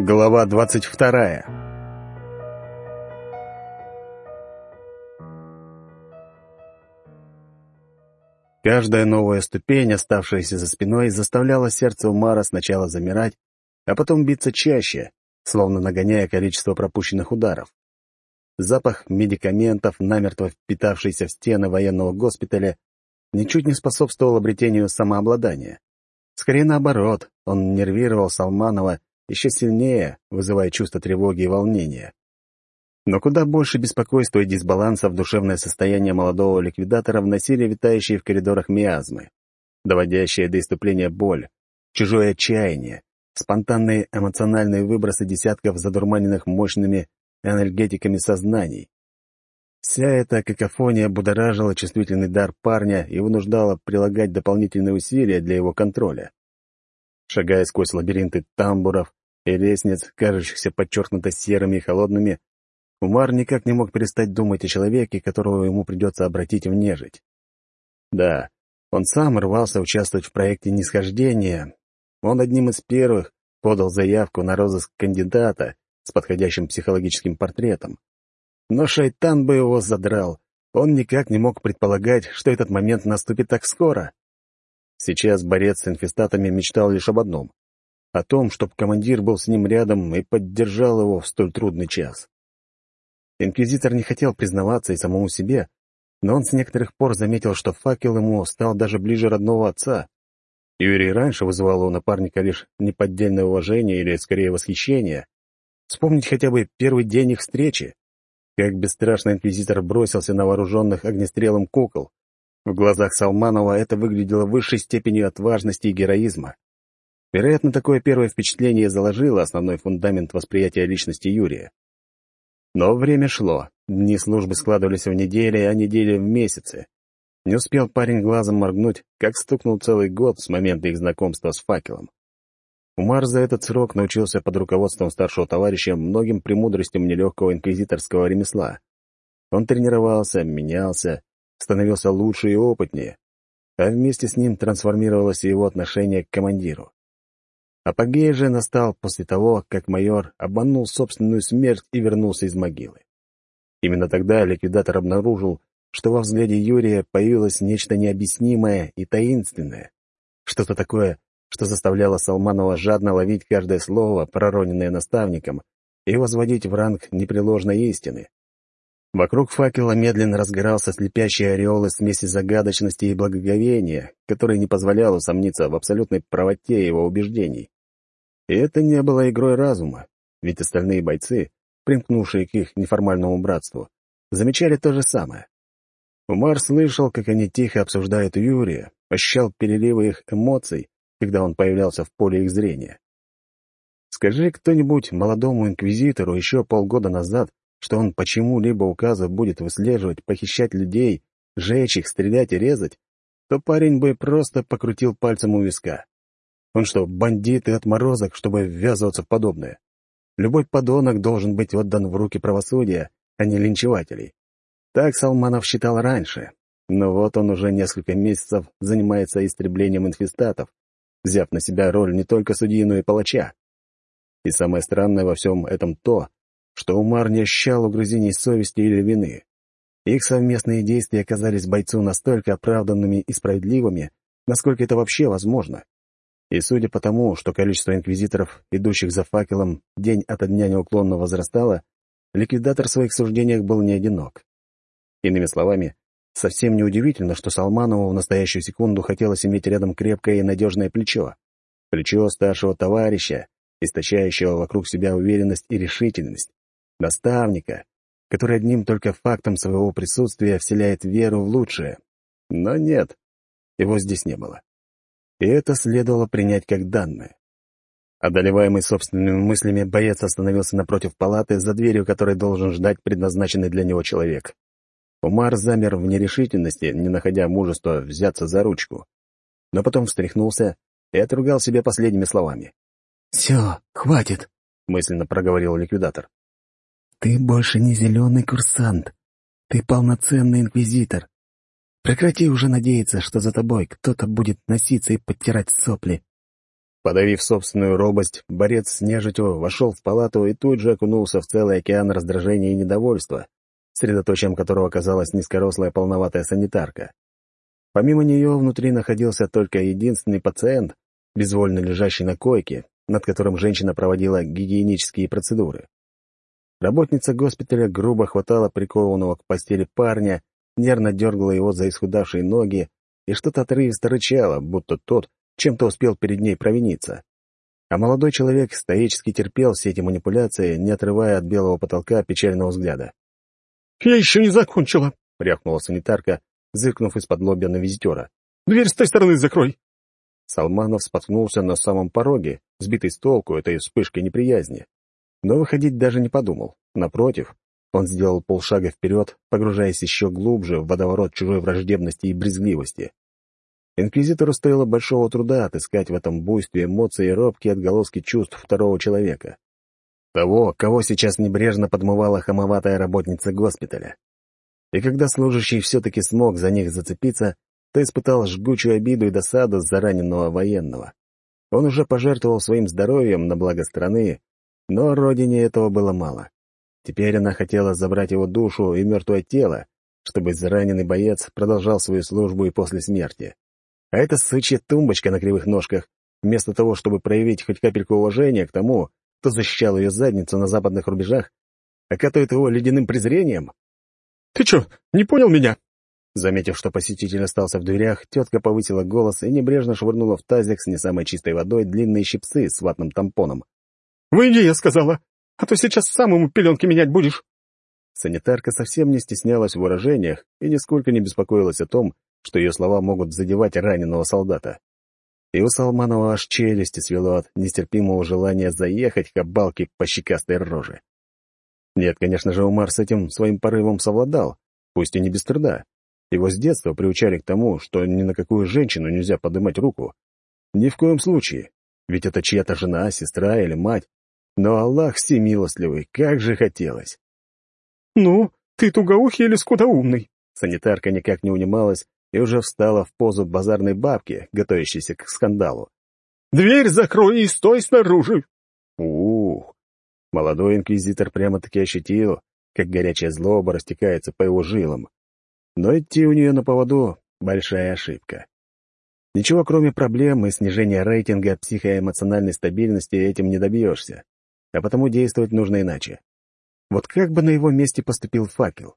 Глава двадцать вторая Каждая новая ступень, оставшаяся за спиной, заставляла сердце Умара сначала замирать, а потом биться чаще, словно нагоняя количество пропущенных ударов. Запах медикаментов, намертво впитавшийся в стены военного госпиталя, ничуть не способствовал обретению самообладания. Скорее наоборот, он нервировал Салманова еще сильнее, вызывая чувство тревоги и волнения. Но куда больше беспокойства и дисбаланса в душевное состояние молодого ликвидатора вносили витающие в коридорах миазмы, доводящие до иступления боль, чужое отчаяние, спонтанные эмоциональные выбросы десятков задурманенных мощными энергетиками сознаний. Вся эта какофония будоражила чувствительный дар парня и вынуждала прилагать дополнительные усилия для его контроля. Шагая сквозь лабиринты тамбуров и лестниц, кажущихся подчеркнуто серыми и холодными, Умар никак не мог перестать думать о человеке, которого ему придется обратить в нежить. Да, он сам рвался участвовать в проекте нисхождения. Он одним из первых подал заявку на розыск кандидата с подходящим психологическим портретом. Но шайтан бы его задрал. Он никак не мог предполагать, что этот момент наступит так скоро. Сейчас борец с инфестатами мечтал лишь об одном — о том, чтобы командир был с ним рядом и поддержал его в столь трудный час. Инквизитор не хотел признаваться и самому себе, но он с некоторых пор заметил, что факел ему стал даже ближе родного отца. Юрий раньше вызывал у напарника лишь неподдельное уважение или, скорее, восхищение. Вспомнить хотя бы первый день их встречи. Как бесстрашно инквизитор бросился на вооруженных огнестрелом кукол. В глазах Салманова это выглядело высшей степенью отважности и героизма. Вероятно, такое первое впечатление заложило основной фундамент восприятия личности Юрия. Но время шло, дни службы складывались в недели, а недели в месяцы. Не успел парень глазом моргнуть, как стукнул целый год с момента их знакомства с факелом. Умар за этот срок научился под руководством старшего товарища многим премудростям нелегкого инквизиторского ремесла. Он тренировался, менялся, становился лучше и опытнее, а вместе с ним трансформировалось и его отношение к командиру. Апогей же настал после того, как майор обманул собственную смерть и вернулся из могилы. Именно тогда ликвидатор обнаружил, что во взгляде Юрия появилось нечто необъяснимое и таинственное, что-то такое, что заставляло Салманова жадно ловить каждое слово, пророненное наставником, и возводить в ранг непреложной истины. Вокруг факела медленно разгорался слепящий ореол из смеси загадочности и благоговения, который не позволял усомниться в абсолютной правоте его убеждений. И это не было игрой разума, ведь остальные бойцы, примкнувшие к их неформальному братству, замечали то же самое. Умар слышал, как они тихо обсуждают Юрия, ощущал переливы их эмоций, когда он появлялся в поле их зрения. Скажи кто-нибудь молодому инквизитору еще полгода назад, что он почему-либо указа будет выслеживать, похищать людей, жечь их, стрелять и резать, то парень бы просто покрутил пальцем у виска. Он что, бандит и отморозок, чтобы ввязываться в подобное? Любой подонок должен быть отдан в руки правосудия, а не линчевателей. Так Салманов считал раньше, но вот он уже несколько месяцев занимается истреблением инфестатов, взяв на себя роль не только судьи, но и палача. И самое странное во всем этом то, что Умар не ощущал угрызений совести или вины. Их совместные действия оказались бойцу настолько оправданными и справедливыми, насколько это вообще возможно. И судя по тому, что количество инквизиторов, идущих за факелом, день ото дня неуклонно возрастало, ликвидатор в своих суждениях был не одинок. Иными словами, совсем неудивительно, что Салманову в настоящую секунду хотелось иметь рядом крепкое и надежное плечо. Плечо старшего товарища, источающего вокруг себя уверенность и решительность. Наставника, который одним только фактом своего присутствия вселяет веру в лучшее. Но нет, его здесь не было. И это следовало принять как данное. Одолеваемый собственными мыслями, боец остановился напротив палаты, за дверью которой должен ждать предназначенный для него человек. Умар замер в нерешительности, не находя мужества взяться за ручку. Но потом встряхнулся и отругал себя последними словами. «Все, хватит», — мысленно проговорил ликвидатор. «Ты больше не зеленый курсант. Ты полноценный инквизитор. Прекрати уже надеяться, что за тобой кто-то будет носиться и подтирать сопли». Подавив собственную робость, борец с нежитью вошел в палату и тут же окунулся в целый океан раздражения и недовольства, средоточием которого оказалась низкорослая полноватая санитарка. Помимо нее внутри находился только единственный пациент, безвольно лежащий на койке, над которым женщина проводила гигиенические процедуры. Работница госпиталя грубо хватала прикованного к постели парня, нервно дергала его за исхудавшие ноги и что-то отрывисто рычала, будто тот чем-то успел перед ней провиниться. А молодой человек стоически терпел все эти манипуляции, не отрывая от белого потолка печального взгляда. «Я еще не закончила», — рявкнула санитарка, зыркнув из-под лобья на визитера. «Дверь с той стороны закрой!» Салманов споткнулся на самом пороге, сбитый с толку этой вспышкой неприязни. Но выходить даже не подумал. Напротив, он сделал полшага вперед, погружаясь еще глубже в водоворот чужой враждебности и брезгливости. Инквизитору стоило большого труда отыскать в этом буйстве эмоций и робкие отголоски чувств второго человека. Того, кого сейчас небрежно подмывала хамоватая работница госпиталя. И когда служащий все-таки смог за них зацепиться, то испытал жгучую обиду и досаду за раненого военного. Он уже пожертвовал своим здоровьем на благо страны, но родине этого было мало. Теперь она хотела забрать его душу и мертвое тело, чтобы израненный боец продолжал свою службу и после смерти. А эта сычья тумбочка на кривых ножках, вместо того, чтобы проявить хоть капельку уважения к тому, кто защищал ее задницу на западных рубежах, окатывает его ледяным презрением. «Ты что, не понял меня?» Заметив, что посетитель остался в дверях, тетка повысила голос и небрежно швырнула в тазик с не самой чистой водой длинные щипцы с ватным тампоном. «Выйди, я сказала, а то сейчас сам ему пеленки менять будешь». Санитарка совсем не стеснялась в выражениях и нисколько не беспокоилась о том, что ее слова могут задевать раненого солдата. И у Салманова аж челюсти свело от нестерпимого желания заехать кабалки по щекастой роже. Нет, конечно же, Умар с этим своим порывом совладал, пусть и не без труда. Его с детства приучали к тому, что ни на какую женщину нельзя поднимать руку. Ни в коем случае, ведь это чья-то жена, сестра или мать. Но Аллах всемилостливый, как же хотелось. «Ну, ты тугоухий или скудоумный?» Санитарка никак не унималась и уже встала в позу базарной бабки, готовящейся к скандалу. «Дверь закрой и стой снаружи!» Ух! Молодой инквизитор прямо-таки ощутил, как горячая злоба растекается по его жилам. Но идти у нее на поводу — большая ошибка. Ничего, кроме проблем и снижения рейтинга психоэмоциональной стабильности, этим не добьешься. А потому действовать нужно иначе. Вот как бы на его месте поступил факел?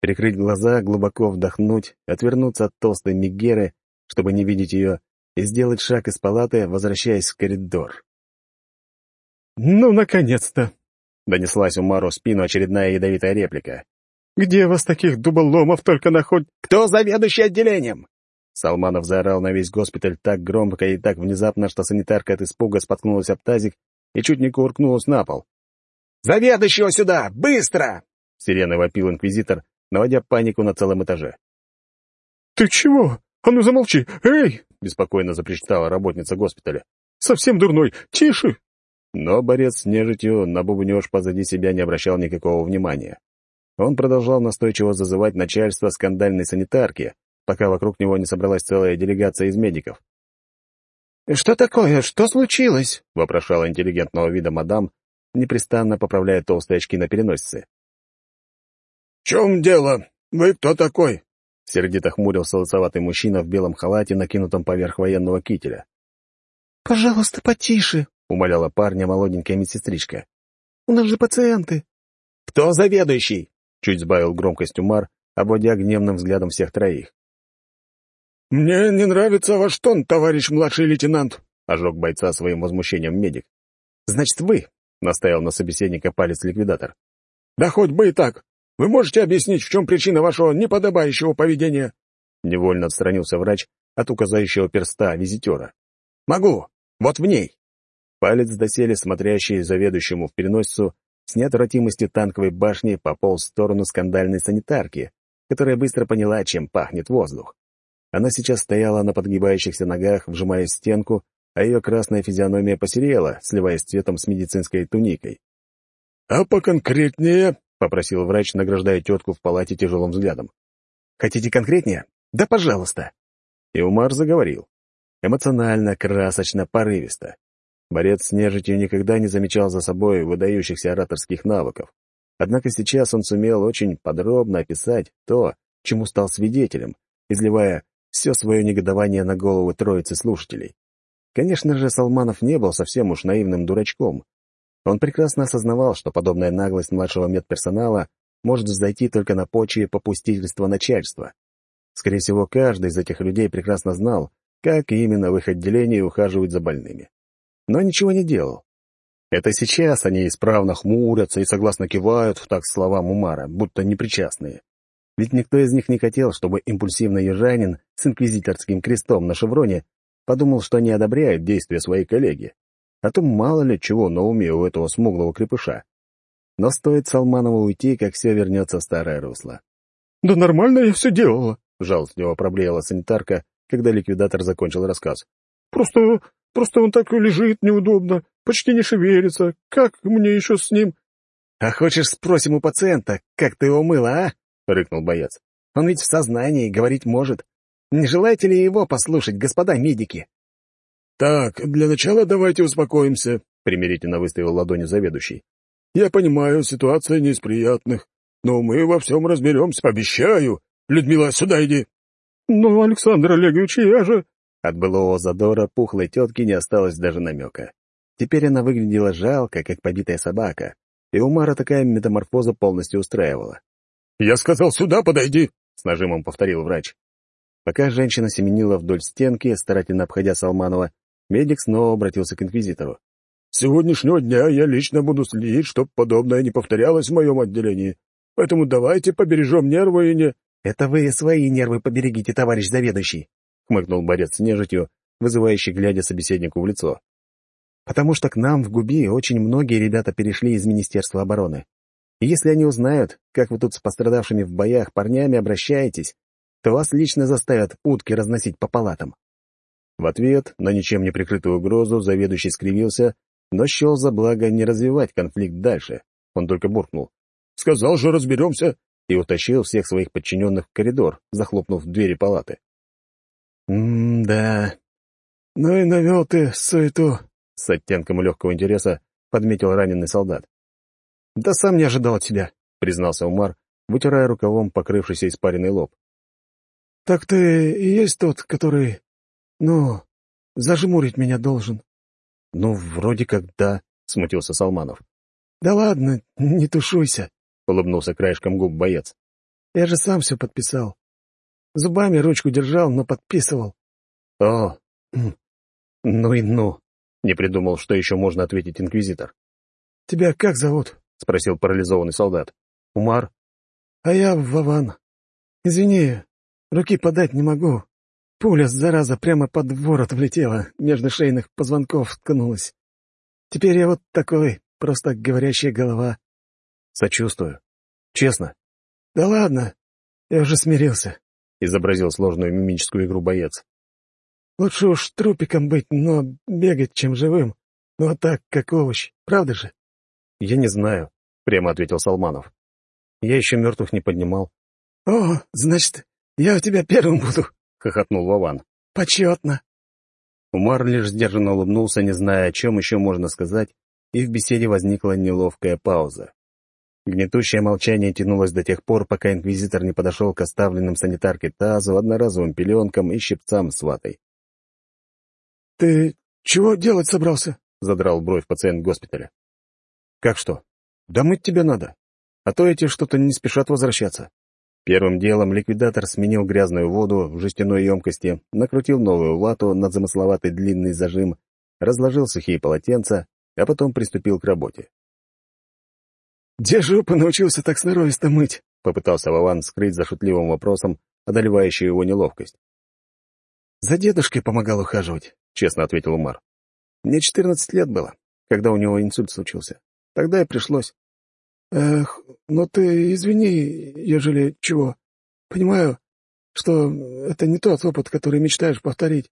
Прикрыть глаза, глубоко вдохнуть, отвернуться от толстой Мегеры, чтобы не видеть ее, и сделать шаг из палаты, возвращаясь в коридор. «Ну, наконец-то!» — донеслась Умару спину очередная ядовитая реплика. «Где вас таких дуболомов только находят?» «Кто заведующий отделением?» Салманов заорал на весь госпиталь так громко и так внезапно, что санитарка от испуга споткнулась об тазик и чуть не кувыркнулась на пол. «Заведующего сюда! Быстро!» — сиреной вопил инквизитор, наводя панику на целом этаже. «Ты чего? А ну замолчи! Эй!» — беспокойно запричитала работница госпиталя. «Совсем дурной! Тише!» Но борец с нежитью на бубнёж позади себя не обращал никакого внимания. Он продолжал настойчиво зазывать начальство скандальной санитарки, пока вокруг него не собралась целая делегация из медиков. «Что такое? Что случилось?» — вопрошала интеллигентного вида мадам, непрестанно поправляя толстые очки на переносице. «В чем дело? Вы кто такой?» — сердито хмурился лысоватый мужчина в белом халате, накинутом поверх военного кителя. «Пожалуйста, потише», — умоляла парня молоденькая медсестричка. «У нас же пациенты». «Кто заведующий?» — чуть сбавил громкость Умар, обводя гневным взглядом всех троих. «Мне не нравится ваш тон, товарищ младший лейтенант», — ожег бойца своим возмущением медик. «Значит, вы», — наставил на собеседника палец ликвидатор. «Да хоть бы и так. Вы можете объяснить, в чем причина вашего неподобающего поведения?» Невольно отстранился врач от указающего перста визитера. «Могу. Вот в ней». Палец доселе смотрящий заведующему в переносицу с неотвратимостью танковой башни пополз в сторону скандальной санитарки, которая быстро поняла, чем пахнет воздух. Она сейчас стояла на подгибающихся ногах, вжимаясь в стенку, а ее красная физиономия посерела, сливаясь цветом с медицинской туникой. «А поконкретнее?» — попросил врач, награждая тетку в палате тяжелым взглядом. «Хотите конкретнее? Да пожалуйста!» И Умар заговорил. Эмоционально, красочно, порывисто. Борец с нежитью никогда не замечал за собой выдающихся ораторских навыков. Однако сейчас он сумел очень подробно описать то, чему стал свидетелем, изливая все свое негодование на голову троицы слушателей. Конечно же, Салманов не был совсем уж наивным дурачком. Он прекрасно осознавал, что подобная наглость младшего медперсонала может зайти только на почве попустительства начальства. Скорее всего, каждый из этих людей прекрасно знал, как именно в их отделении ухаживают за больными. Но ничего не делал. Это сейчас они исправно хмурятся и согласно кивают в так словам Умара, будто непричастные. Ведь никто из них не хотел, чтобы импульсивный южанин с инквизиторским крестом на шевроне подумал, что не одобряет действия своей коллеги. А то мало ли чего на уме у этого смуглого крепыша. Но стоит Салманову уйти, как все вернется в старое русло. «Да нормально я все делала», — жалостливо проблеяла санитарка, когда ликвидатор закончил рассказ. «Просто... просто он так лежит неудобно, почти не шевелится. Как мне еще с ним...» «А хочешь спросим у пациента, как ты его мыла, а?» — рыкнул боец. «Он ведь в сознании, говорить может. Не желаете ли его послушать, господа медики?» «Так, для начала давайте успокоимся», — примирительно выставил ладони заведующий. «Я понимаю, ситуация не из приятных, но мы во всем разберемся, обещаю. Людмила, сюда иди». «Ну, Александр Олегович, я же...» От былого задора пухлой тетки не осталось даже намека. Теперь она выглядела жалко, как побитая собака, и Умара такая метаморфоза полностью устраивала. «Я сказал, сюда подойди!» — с нажимом повторил врач. Пока женщина семенила вдоль стенки, старательно обходя Салманова, медик снова обратился к инквизитору. «С сегодняшнего дня я лично буду следить, чтобы подобное не повторялось в моем отделении. Поэтому давайте побережем нервы и не...» «Это вы свои нервы поберегите, товарищ заведующий», — хмыкнул борец с нежитью, вызывающий, глядя собеседнику в лицо. «Потому что к нам в Губи очень многие ребята перешли из Министерства обороны. Если они узнают, как вы тут с пострадавшими в боях парнями обращаетесь, то вас лично заставят утки разносить по палатам». В ответ на ничем не прикрытую угрозу заведующий скривился, но счел за благо не развивать конфликт дальше. Он только буркнул. «Сказал же, разберемся!» и утащил всех своих подчиненных в коридор, захлопнув двери палаты. «М-да...» «Ну и навел ты суету», — с оттенком легкого интереса подметил раненый солдат. «Да сам не ожидал от тебя», — признался Умар, вытирая рукавом покрывшийся испаренный лоб. «Так ты и есть тот, который, ну, зажмурить меня должен?» «Ну, вроде как да», — смутился Салманов. «Да ладно, не тушуйся», — улыбнулся краешком губ боец. «Я же сам все подписал. Зубами ручку держал, но подписывал». «О, ну и ну», — не придумал, что еще можно ответить инквизитор. «Тебя как зовут?» — спросил парализованный солдат. «Умар». «А я Вован. Извини, руки подать не могу. Пуля, зараза, прямо под ворот влетела, между шейных позвонков ткнулась. Теперь я вот такой, просто говорящая голова». «Сочувствую. Честно». «Да ладно, я уже смирился», — изобразил сложную мимическую игру боец. «Лучше уж трупиком быть, но бегать, чем живым. Ну а так, как овощ, правда же?» «Я не знаю», — прямо ответил Салманов. «Я еще мертвых не поднимал». «О, значит, я у тебя первым буду», — хохотнул Вован. «Почетно». Умар лишь сдержанно улыбнулся, не зная, о чем еще можно сказать, и в беседе возникла неловкая пауза. Гнетущее молчание тянулось до тех пор, пока инквизитор не подошел к оставленным санитарке тазу, одноразовым пеленкам и щипцам с ватой. «Ты чего делать собрался?» — задрал бровь пациент госпиталя. «Как что? Да мыть тебе надо. А то эти что-то не спешат возвращаться». Первым делом ликвидатор сменил грязную воду в жестяной емкости, накрутил новую вату на замысловатый длинный зажим, разложил сухие полотенца, а потом приступил к работе. «Где жопу научился так сноровисто мыть?» — попытался Вован скрыть за шутливым вопросом, одолевающую его неловкость. «За дедушкой помогал ухаживать», — честно ответил Умар. «Мне четырнадцать лет было, когда у него инсульт случился. Тогда и пришлось». «Эх, ну ты извини, ежели чего. Понимаю, что это не тот опыт, который мечтаешь повторить».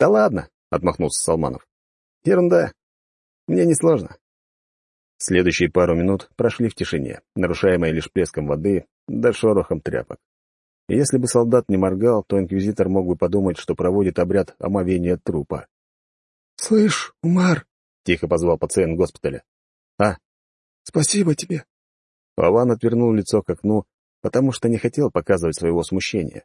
«Да ладно», — отмахнулся Салманов. «Ерунда. Мне несложно. Следующие пару минут прошли в тишине, нарушаемой лишь плеском воды да шорохом тряпок. Если бы солдат не моргал, то инквизитор мог бы подумать, что проводит обряд омовения трупа. «Слышь, Умар!» — тихо позвал пациент госпиталя. «Спасибо тебе!» Вован отвернул лицо к окну, потому что не хотел показывать своего смущения.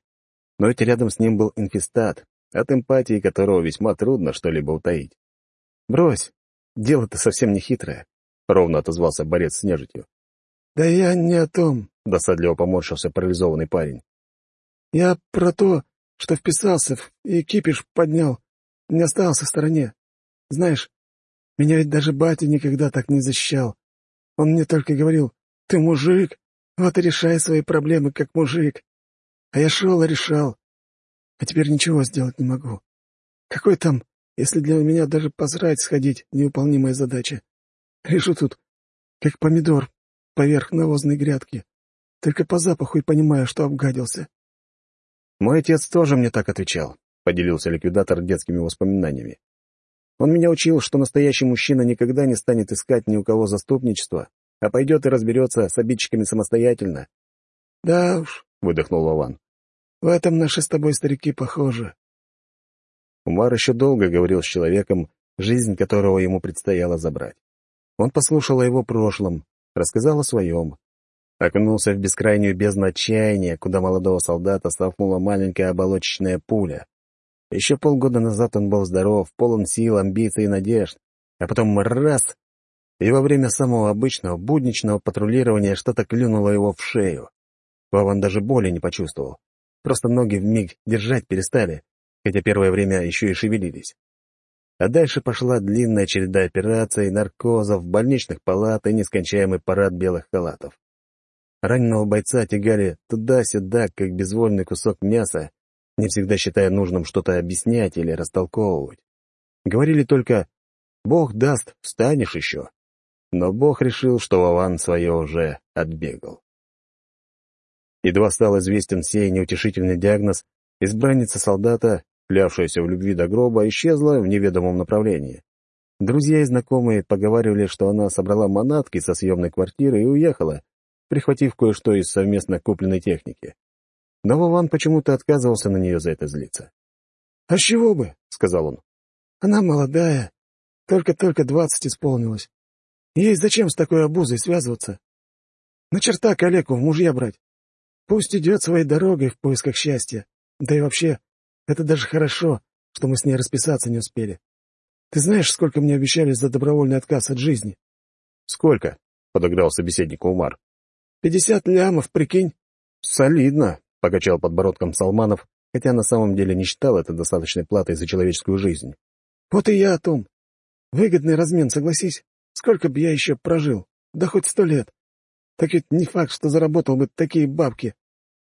Но ведь рядом с ним был инфестат, от эмпатии которого весьма трудно что-либо утаить. «Брось, дело-то совсем не хитрое», — ровно отозвался борец с нежитью. «Да я не о том», — досадливо поморщился парализованный парень. «Я про то, что вписался и кипиш поднял, не остался в стороне. Знаешь, меня ведь даже батя никогда так не защищал. Он мне только говорил, ты мужик, вот и решай свои проблемы как мужик. А я шел и решал. А теперь ничего сделать не могу. Какой там, если для меня даже позрать сходить, невыполнимая задача. Лежу тут, как помидор, поверх навозной грядки. Только по запаху и понимаю, что обгадился. Мой отец тоже мне так отвечал, — поделился ликвидатор детскими воспоминаниями. Он меня учил, что настоящий мужчина никогда не станет искать ни у кого заступничества, а пойдет и разберется с обидчиками самостоятельно. — Да уж, — выдохнул Вован. — В этом наши с тобой старики похожи. Умар еще долго говорил с человеком, жизнь которого ему предстояло забрать. Он послушал о его прошлом, рассказал о своем. Окунулся в бескрайнюю бездну отчаяния, куда молодого солдата столкнула маленькая оболочечная пуля. Еще полгода назад он был здоров, полон сил, амбиций и надежд. А потом раз — и во время самого обычного будничного патрулирования что-то клюнуло его в шею. Вован даже боли не почувствовал. Просто ноги вмиг держать перестали, хотя первое время еще и шевелились. А дальше пошла длинная череда операций, наркозов, больничных палат и нескончаемый парад белых халатов. Раненого бойца тягали туда-сюда, как безвольный кусок мяса, не всегда считая нужным что-то объяснять или растолковывать. Говорили только «Бог даст, встанешь еще». Но Бог решил, что Вован свое уже отбегал. Едва стал известен сей неутешительный диагноз, избранница солдата, клявшаяся в любви до гроба, исчезла в неведомом направлении. Друзья и знакомые поговаривали, что она собрала манатки со съемной квартиры и уехала, прихватив кое-что из совместно купленной техники. Но Вован почему-то отказывался на нее за это злиться. «А с чего бы?» — сказал он. «Она молодая, только-только двадцать исполнилось. Ей зачем с такой обузой связываться? На черта калеку в мужья брать. Пусть идет своей дорогой в поисках счастья. Да и вообще, это даже хорошо, что мы с ней расписаться не успели. Ты знаешь, сколько мне обещали за добровольный отказ от жизни?» «Сколько?» — подограл собеседник Умар. «Пятьдесят лямов, прикинь?» «Солидно», — покачал подбородком Салманов, хотя на самом деле не считал это достаточной платой за человеческую жизнь. «Вот и я о том. Выгодный размен, согласись. Сколько бы я еще прожил? Да хоть сто лет. Так ведь не факт, что заработал бы такие бабки.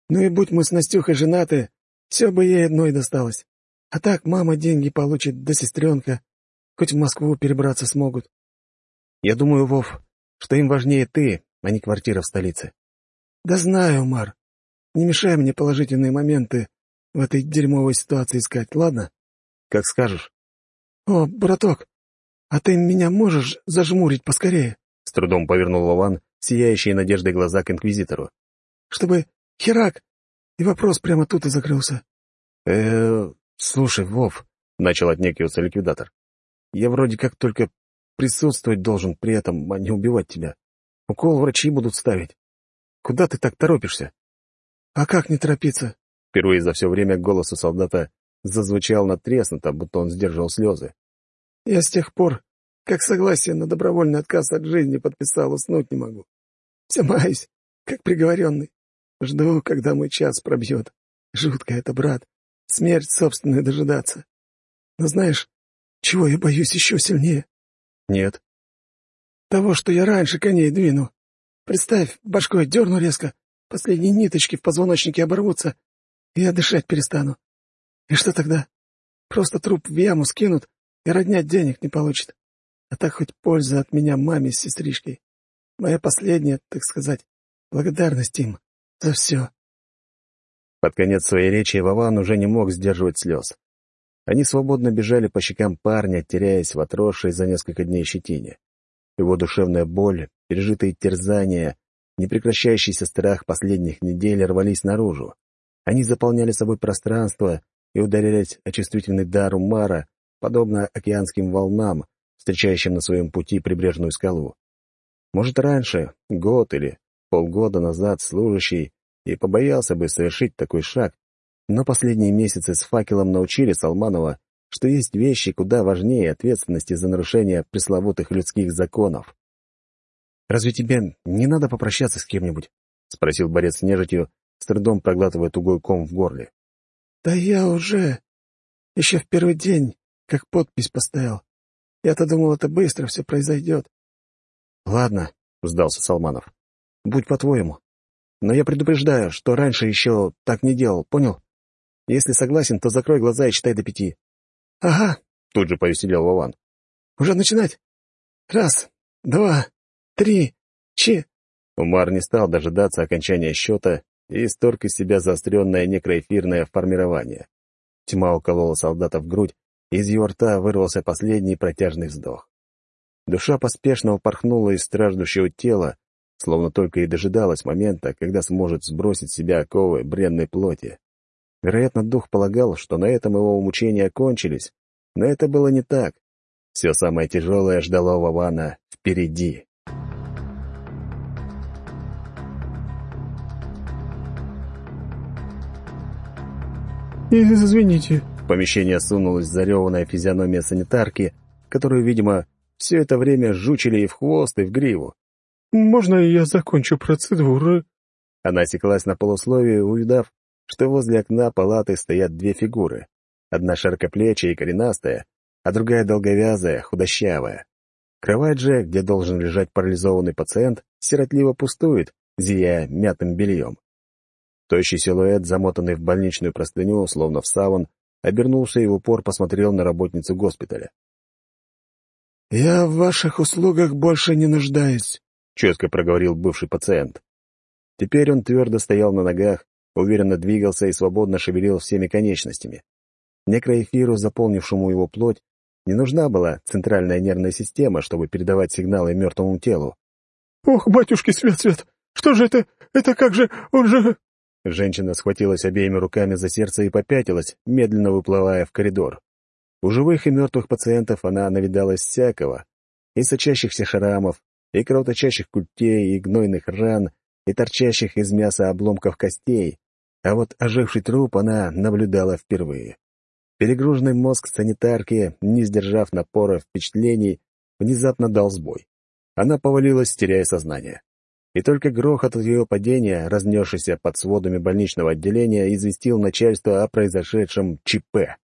Ну и будь мы с Настюхой женаты, все бы ей одной досталось. А так мама деньги получит, да сестренка. Хоть в Москву перебраться смогут. Я думаю, Вов, что им важнее ты, а не квартира в столице. Да знаю, Мар. Не мешай мне положительные моменты в этой дерьмовой ситуации искать, ладно? Как скажешь. О, браток, а ты меня можешь зажмурить поскорее? С трудом повернул Вован сияющие надеждой глаза к инквизитору. Чтобы херак, и вопрос прямо тут и закрылся. э слушай, Вов, — начал отнекиваться ликвидатор. Я вроде как только присутствовать должен при этом, а не убивать тебя. Укол врачи будут ставить. Куда ты так торопишься? «А как не торопиться?» Впервые за все время голос у солдата зазвучал натреснуто, будто он сдерживал слезы. «Я с тех пор, как согласие на добровольный отказ от жизни подписал, уснуть не могу. Все маюсь, как приговоренный. Жду, когда мой час пробьет. Жутко это, брат. Смерть собственную дожидаться. Но знаешь, чего я боюсь еще сильнее? Нет. Того, что я раньше коней двину. Представь, башкой дерну резко, Последние ниточки в позвоночнике оборвутся, и я дышать перестану. И что тогда? Просто труп в яму скинут, и родня денег не получит. А так хоть польза от меня маме с сестричкой. Моя последняя, так сказать, благодарность им за все. Под конец своей речи Вован уже не мог сдерживать слез. Они свободно бежали по щекам парня, теряясь в отросшей за несколько дней щетине. Его душевная боль, пережитые терзания, Непрекращающийся страх последних недель рвались наружу. Они заполняли собой пространство и ударялись о чувствительный дар Умара, подобно океанским волнам, встречающим на своем пути прибрежную скалу. Может, раньше, год или полгода назад служащий и побоялся бы совершить такой шаг, но последние месяцы с факелом научили Салманова, что есть вещи куда важнее ответственности за нарушение пресловутых людских законов. «Разве тебе не надо попрощаться с кем-нибудь?» — спросил борец с нежитью, с трудом проглатывая тугой ком в горле. «Да я уже... Еще в первый день, как подпись поставил. Я-то думал, это быстро все произойдет». «Ладно», — сдался Салманов. «Будь по-твоему. Но я предупреждаю, что раньше еще так не делал, понял? Если согласен, то закрой глаза и считай до пяти». «Ага», — тут же повеселел Вован. «Уже начинать? Раз, два, три, че...» Умар не стал дожидаться окончания счета и исторг из себя заостренное некроэфирное формирование. Тьма уколола солдата в грудь, и из его рта вырвался последний протяжный вздох. Душа поспешно упорхнула из страждущего тела, словно только и дожидалась момента, когда сможет сбросить с себя оковы бренной плоти. Вероятно, дух полагал, что на этом его мучения кончились, но это было не так. Все самое тяжелое ждало Вавана впереди. «Извините». В помещение сунулась зареванная физиономия санитарки, которую, видимо, все это время жучили и в хвост, и в гриву. «Можно я закончу процедуры?» Она осеклась на полусловие, увидав, что возле окна палаты стоят две фигуры. Одна широкоплечая и коренастая, а другая долговязая, худощавая. Кровать же, где должен лежать парализованный пациент, сиротливо пустует, зияя мятым бельем. Тощий силуэт, замотанный в больничную простыню, словно в саван, обернулся и в упор посмотрел на работницу госпиталя. «Я в ваших услугах больше не нуждаюсь», — четко проговорил бывший пациент. Теперь он твердо стоял на ногах, уверенно двигался и свободно шевелил всеми конечностями. Некроэфиру, заполнившему его плоть, не нужна была центральная нервная система, чтобы передавать сигналы мертвому телу. «Ох, батюшки, свет-свет! Что же это? Это как же? Он же...» Женщина схватилась обеими руками за сердце и попятилась, медленно выплывая в коридор. У живых и мертвых пациентов она навидалась всякого. И сочащихся шрамов, и кровоточащих культей, и гнойных ран, и торчащих из мяса обломков костей. А вот оживший труп она наблюдала впервые. Перегруженный мозг санитарки, не сдержав напора впечатлений, внезапно дал сбой. Она повалилась, теряя сознание и только грохот от ее падения, разнесшийся под сводами больничного отделения, известил начальство о произошедшем ЧП.